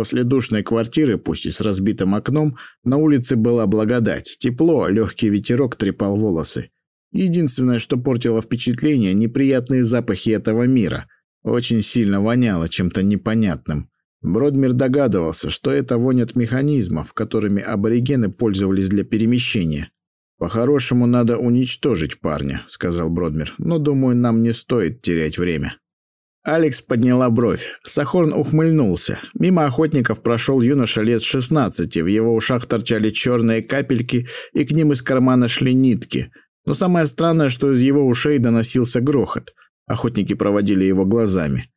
После душной квартиры, пусть и с разбитым окном, на улице была благодать. Тепло, легкий ветерок трепал волосы. Единственное, что портило впечатление, неприятные запахи этого мира. Очень сильно воняло чем-то непонятным. Бродмир догадывался, что это вонь механизмов, которыми аборигены пользовались для перемещения. «По-хорошему надо уничтожить парня», — сказал Бродмир, «но, думаю, нам не стоит терять время». Алекс подняла бровь. Сахорн ухмыльнулся. Мимо охотников прошел юноша лет 16, в его ушах торчали черные капельки, и к ним из кармана шли нитки. Но самое странное, что из его ушей доносился грохот. Охотники проводили его глазами.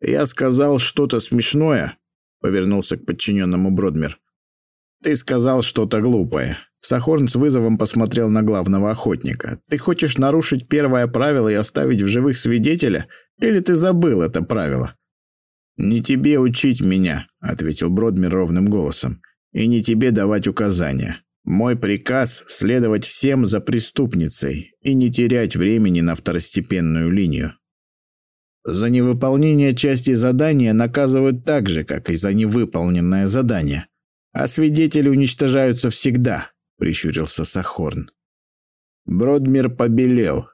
«Я сказал что-то смешное», — повернулся к подчиненному Бродмер. «Ты сказал что-то глупое». Сахорн с вызовом посмотрел на главного охотника. «Ты хочешь нарушить первое правило и оставить в живых свидетеля?» Или ты забыл это правило?» «Не тебе учить меня», — ответил Бродмир ровным голосом, «и не тебе давать указания. Мой приказ — следовать всем за преступницей и не терять времени на второстепенную линию. За невыполнение части задания наказывают так же, как и за невыполненное задание. А свидетели уничтожаются всегда», — прищурился Сахорн. Бродмир побелел,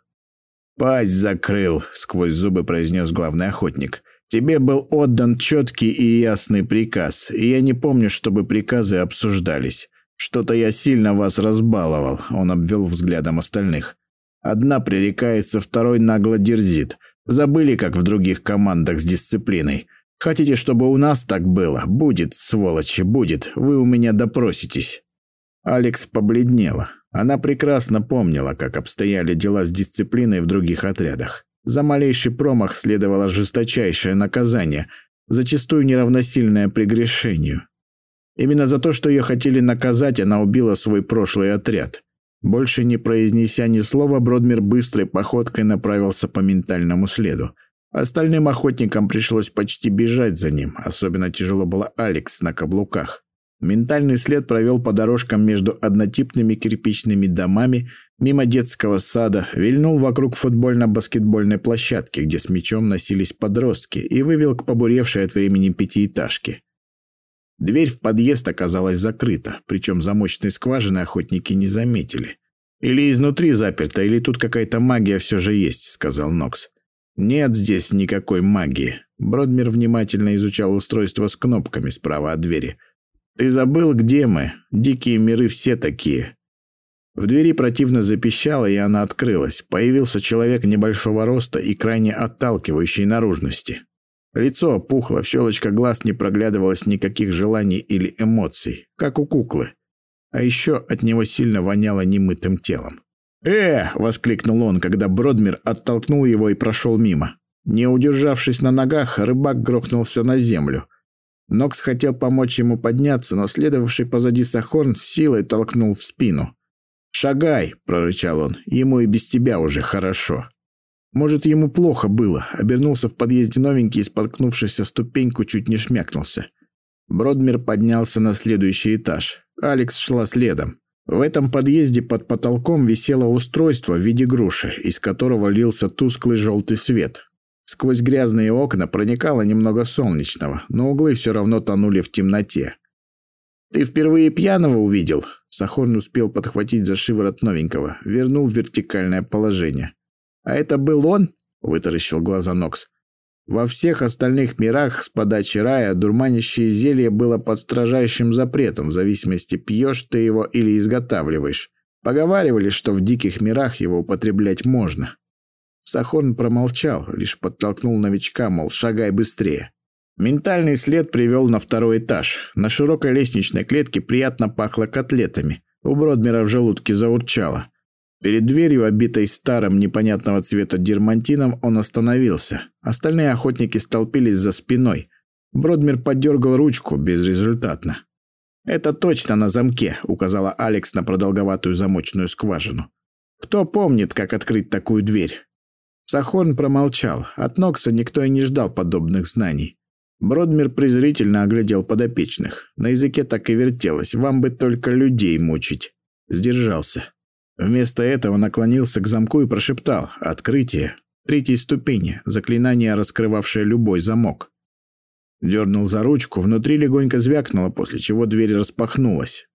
«Пасть закрыл», — сквозь зубы произнес главный охотник. «Тебе был отдан четкий и ясный приказ, и я не помню, чтобы приказы обсуждались. Что-то я сильно вас разбаловал», — он обвел взглядом остальных. «Одна пререкается, второй нагло дерзит. Забыли, как в других командах с дисциплиной. Хотите, чтобы у нас так было? Будет, сволочи, будет. Вы у меня допроситесь». Алекс побледнела. Она прекрасно помнила, как обстояли дела с дисциплиной в других отрядах. За малейший промах следовало жесточайшее наказание, зачастую неравносильное прегрешению. Именно за то, что ее хотели наказать, она убила свой прошлый отряд. Больше не произнеся ни слова, Бродмир быстрой походкой направился по ментальному следу. Остальным охотникам пришлось почти бежать за ним, особенно тяжело было Алекс на каблуках. Ментальный след провел по дорожкам между однотипными кирпичными домами, мимо детского сада, вильнул вокруг футбольно-баскетбольной площадки, где с мячом носились подростки, и вывел к побуревшей от времени пятиэтажке. Дверь в подъезд оказалась закрыта, причем замочной скважины охотники не заметили. «Или изнутри заперта, или тут какая-то магия все же есть», — сказал Нокс. «Нет здесь никакой магии». Бродмир внимательно изучал устройство с кнопками справа от двери — «Ты забыл, где мы? Дикие миры все такие». В двери противно запищало, и она открылась. Появился человек небольшого роста и крайне отталкивающей наружности. Лицо опухло, в щелочках глаз не проглядывалось никаких желаний или эмоций, как у куклы. А еще от него сильно воняло немытым телом. «Э!» — воскликнул он, когда Бродмир оттолкнул его и прошел мимо. Не удержавшись на ногах, рыбак грохнулся на землю. Нокс хотел помочь ему подняться, но следовавший позади Сахорн с силой толкнул в спину. «Шагай!» – прорычал он. «Ему и без тебя уже хорошо». Может, ему плохо было. Обернулся в подъезде новенький и, споткнувшись о ступеньку, чуть не шмякнулся. Бродмир поднялся на следующий этаж. Алекс шла следом. В этом подъезде под потолком висело устройство в виде груши, из которого лился тусклый желтый свет. Сквозь грязные окна проникало немного солнечного, но углы все равно тонули в темноте. «Ты впервые пьяного увидел?» Сахорн успел подхватить за шиворот новенького, вернул в вертикальное положение. «А это был он?» — вытаращил глаза Нокс. Во всех остальных мирах с подачи рая дурманящее зелье было под строжайшим запретом, в зависимости, пьешь ты его или изготавливаешь. Поговаривали, что в диких мирах его употреблять можно. Сахорн промолчал, лишь подтолкнул новичка, мол, шагай быстрее. Ментальный след привел на второй этаж. На широкой лестничной клетке приятно пахло котлетами. У Бродмера в желудке заурчало. Перед дверью, обитой старым непонятного цвета дермантином, он остановился. Остальные охотники столпились за спиной. Бродмер подергал ручку безрезультатно. «Это точно на замке», — указала Алекс на продолговатую замочную скважину. «Кто помнит, как открыть такую дверь?» Сахорн промолчал. От Нокса никто и не ждал подобных знаний. Бродмир презрительно оглядел подопечных. На языке так и вертелось. Вам бы только людей мучить. Сдержался. Вместо этого наклонился к замку и прошептал «Открытие». Третьей ступени. Заклинание, раскрывавшее любой замок. Дернул за ручку, внутри легонько звякнуло, после чего дверь распахнулась.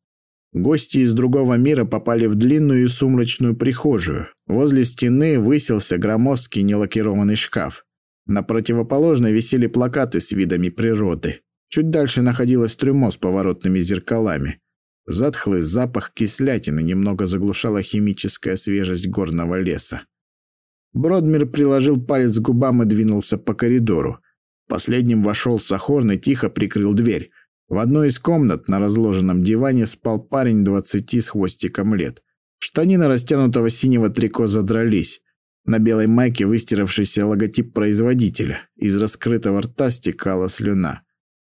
Гости из другого мира попали в длинную и сумрачную прихожую. Возле стены высился громоздкий нелакированный шкаф. На противоположной висели плакаты с видами природы. Чуть дальше находилось трюмо с поворотными зеркалами. Затхлый запах кислятины немного заглушала химическая свежесть горного леса. Бродмир приложил палец к губам и двинулся по коридору. Последним вошел Сахорн и тихо прикрыл дверь. В одной из комнат на разложенном диване спал парень двадцати с хвостиком лет. Штанины растянутого синего трико задрались. На белой майке выстиравшийся логотип производителя. Из раскрытого рта стекала слюна.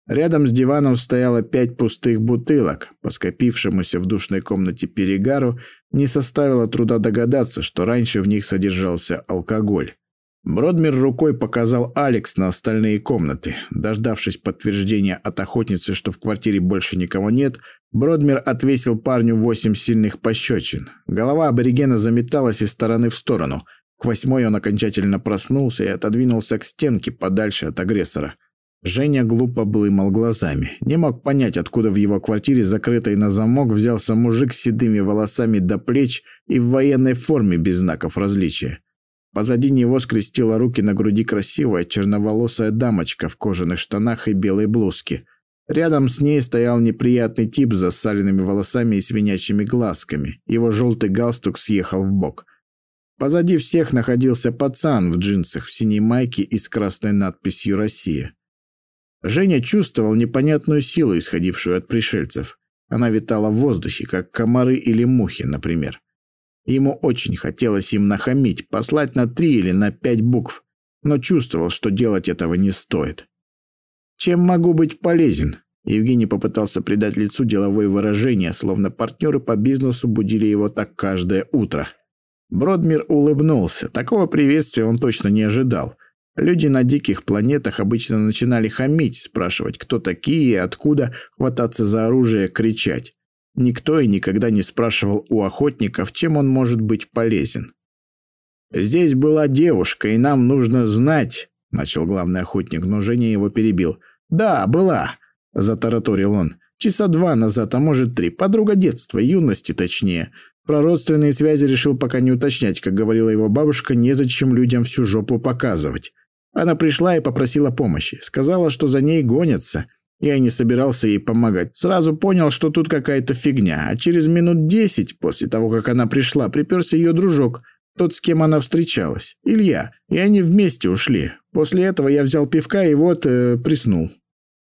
Рядом с диваном стояло пять пустых бутылок. По скопившемуся в душной комнате перегару не составило труда догадаться, что раньше в них содержался алкоголь. Бродмир рукой показал Алекс на остальные комнаты. Дождавшись подтверждения от охотницы, что в квартире больше никого нет, Бродмир отвесил парню восемь сильных пощечин. Голова аборигена заметалась из стороны в сторону. К восьмой он окончательно проснулся и отодвинулся к стенке подальше от агрессора. Женя глупо блымал глазами. Не мог понять, откуда в его квартире, закрытой на замок, взялся мужик с седыми волосами до плеч и в военной форме без знаков различия. Позади него скрестила руки на груди красивая черноволосая дамочка в кожаных штанах и белой блузке. Рядом с ней стоял неприятный тип с засаленными волосами и свинячьими глазками. Его желтый галстук съехал в бок. Позади всех находился пацан в джинсах в синей майке и с красной надписью «Россия». Женя чувствовал непонятную силу, исходившую от пришельцев. Она витала в воздухе, как комары или мухи, например. Ему очень хотелось им нахамить, послать на три или на пять букв, но чувствовал, что делать этого не стоит. «Чем могу быть полезен?» Евгений попытался придать лицу деловое выражение, словно партнеры по бизнесу будили его так каждое утро. Бродмир улыбнулся. Такого приветствия он точно не ожидал. Люди на диких планетах обычно начинали хамить, спрашивать, кто такие и откуда, хвататься за оружие, кричать. Никто и никогда не спрашивал у охотников, чем он может быть полезен. «Здесь была девушка, и нам нужно знать», — начал главный охотник, но Женя его перебил. «Да, была», — затараторил он. «Часа два назад, а может три. Подруга детства, юности точнее. Про родственные связи решил пока не уточнять, как говорила его бабушка, незачем людям всю жопу показывать. Она пришла и попросила помощи. Сказала, что за ней гонятся. Я не собирался ей помогать. Сразу понял, что тут какая-то фигня. А через минут десять после того, как она пришла, приперся ее дружок, тот, с кем она встречалась, Илья. И они вместе ушли. После этого я взял пивка и вот э, приснул.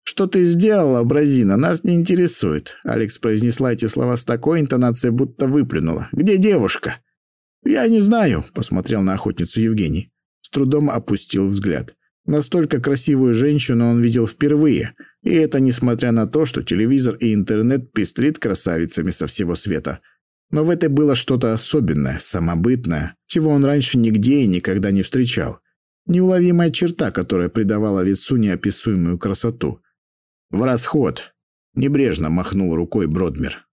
«Что ты сделала, Бразина? Нас не интересует», — Алекс произнесла эти слова с такой интонацией, будто выплюнула. «Где девушка?» «Я не знаю», — посмотрел на охотницу Евгений трудом опустил взгляд. Настолько красивую женщину он видел впервые, и это несмотря на то, что телевизор и интернет пестрит красавицами со всего света. Но в этой было что-то особенное, самобытное, чего он раньше нигде и никогда не встречал. Неуловимая черта, которая придавала лицу неописуемую красоту. «В расход!» – небрежно махнул рукой Бродмер.